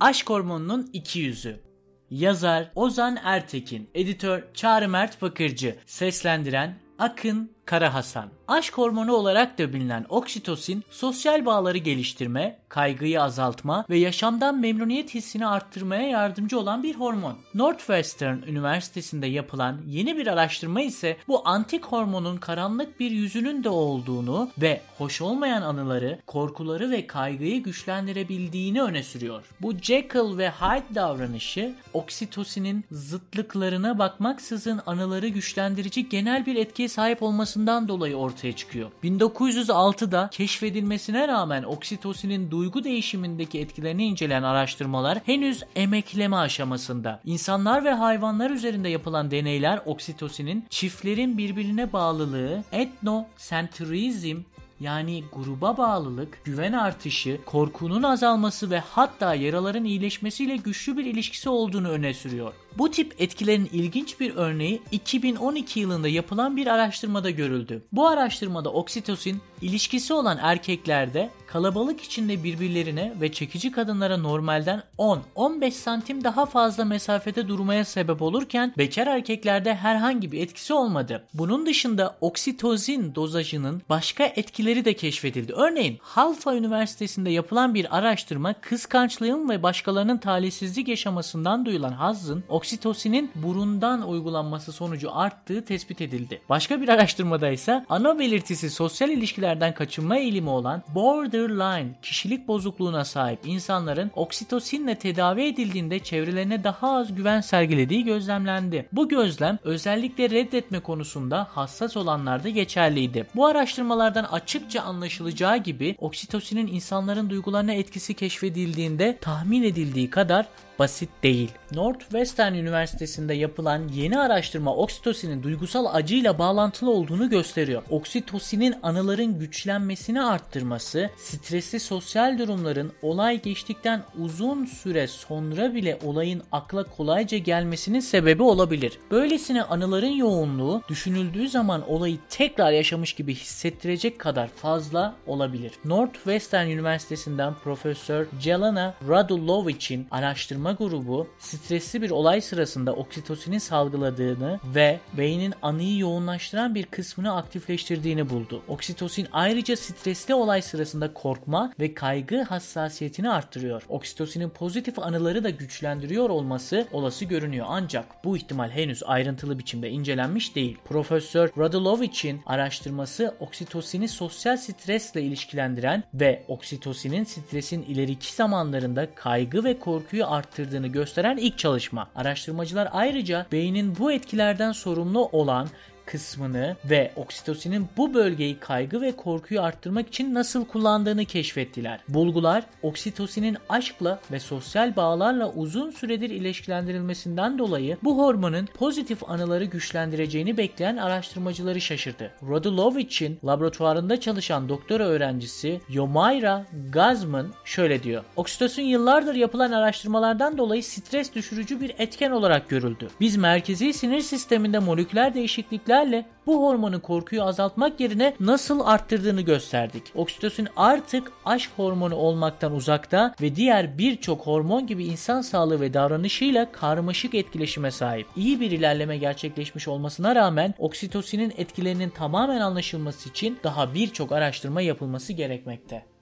Aşk hormonunun iki yüzü. Yazar Ozan Ertekin, editör Çağrı Mert Bakırcı, seslendiren Akın Kara Hasan. Aşk hormonu olarak da bilinen oksitosin, sosyal bağları geliştirme, kaygıyı azaltma ve yaşamdan memnuniyet hissini arttırmaya yardımcı olan bir hormon. Northwestern Üniversitesi'nde yapılan yeni bir araştırma ise bu antik hormonun karanlık bir yüzünün de olduğunu ve hoş olmayan anıları, korkuları ve kaygıyı güçlendirebildiğini öne sürüyor. Bu Jekyll ve Hyde davranışı oksitosinin zıtlıklarına bakmaksızın anıları güçlendirici genel bir etkiye sahip olmasından dolayı ortaya çıkıyor. 1906'da keşfedilmesine rağmen oksitosinin duygu değişimindeki etkilerini inceleyen araştırmalar henüz emekleme aşamasında. İnsanlar ve hayvanlar üzerinde yapılan deneyler oksitosinin çiftlerin birbirine bağlılığı, etnosentrizm yani gruba bağlılık, güven artışı, korkunun azalması ve hatta yaraların iyileşmesiyle güçlü bir ilişkisi olduğunu öne sürüyor. Bu tip etkilerin ilginç bir örneği 2012 yılında yapılan bir araştırmada görüldü. Bu araştırmada oksitosin ilişkisi olan erkeklerde kalabalık içinde birbirlerine ve çekici kadınlara normalden 10-15 santim daha fazla mesafede durmaya sebep olurken bekar erkeklerde herhangi bir etkisi olmadı. Bunun dışında oksitozin dozajının başka etkileri de keşfedildi. Örneğin Halfa Üniversitesi'nde yapılan bir araştırma kıskançlığın ve başkalarının talihsizlik yaşamasından duyulan hazzın oksitosinin burundan uygulanması sonucu arttığı tespit edildi. Başka bir araştırmada ise ana belirtisi sosyal ilişkilerden kaçınma eğilimi olan borderline kişilik bozukluğuna sahip insanların oksitosinle tedavi edildiğinde çevrelerine daha az güven sergilediği gözlemlendi. Bu gözlem özellikle reddetme konusunda hassas olanlarda geçerliydi. Bu araştırmalardan açıkça anlaşılacağı gibi oksitosinin insanların duygularına etkisi keşfedildiğinde tahmin edildiği kadar basit değil. Northwestern Üniversitesi'nde yapılan yeni araştırma oksitosinin duygusal acıyla bağlantılı olduğunu gösteriyor. Oksitosinin anıların güçlenmesini arttırması, stresli sosyal durumların olay geçtikten uzun süre sonra bile olayın akla kolayca gelmesinin sebebi olabilir. Böylesine anıların yoğunluğu düşünüldüğü zaman olayı tekrar yaşamış gibi hissettirecek kadar fazla olabilir. Northwestern Üniversitesi'nden Profesör Jelena Radulovic'in araştırma grubu stresli bir olay sırasında oksitosinin salgıladığını ve beynin anıyı yoğunlaştıran bir kısmını aktifleştirdiğini buldu. Oksitosin ayrıca stresli olay sırasında korkma ve kaygı hassasiyetini arttırıyor. Oksitosinin pozitif anıları da güçlendiriyor olması olası görünüyor ancak bu ihtimal henüz ayrıntılı biçimde incelenmiş değil. Profesör Radulovic'in araştırması oksitosini sosyal stresle ilişkilendiren ve oksitosinin stresin ileriki zamanlarında kaygı ve korkuyu arttırdığını gösteren ilk çalışma. Araştırmacılar ayrıca beynin bu etkilerden sorumlu olan kısmını ve oksitosinin bu bölgeyi kaygı ve korkuyu arttırmak için nasıl kullandığını keşfettiler. Bulgular oksitosinin aşkla ve sosyal bağlarla uzun süredir ilişkilendirilmesinden dolayı bu hormonun pozitif anıları güçlendireceğini bekleyen araştırmacıları şaşırdı. Radulovic'in laboratuvarında çalışan doktora öğrencisi Yomaira Gazman şöyle diyor. Oksitosin yıllardır yapılan araştırmalardan dolayı stres düşürücü bir etken olarak görüldü. Biz merkezi sinir sisteminde moleküler değişiklikler tetkiklerle bu hormonun korkuyu azaltmak yerine nasıl arttırdığını gösterdik. Oksitosin artık aşk hormonu olmaktan uzakta ve diğer birçok hormon gibi insan sağlığı ve davranışıyla karmaşık etkileşime sahip. İyi bir ilerleme gerçekleşmiş olmasına rağmen oksitosinin etkilerinin tamamen anlaşılması için daha birçok araştırma yapılması gerekmekte.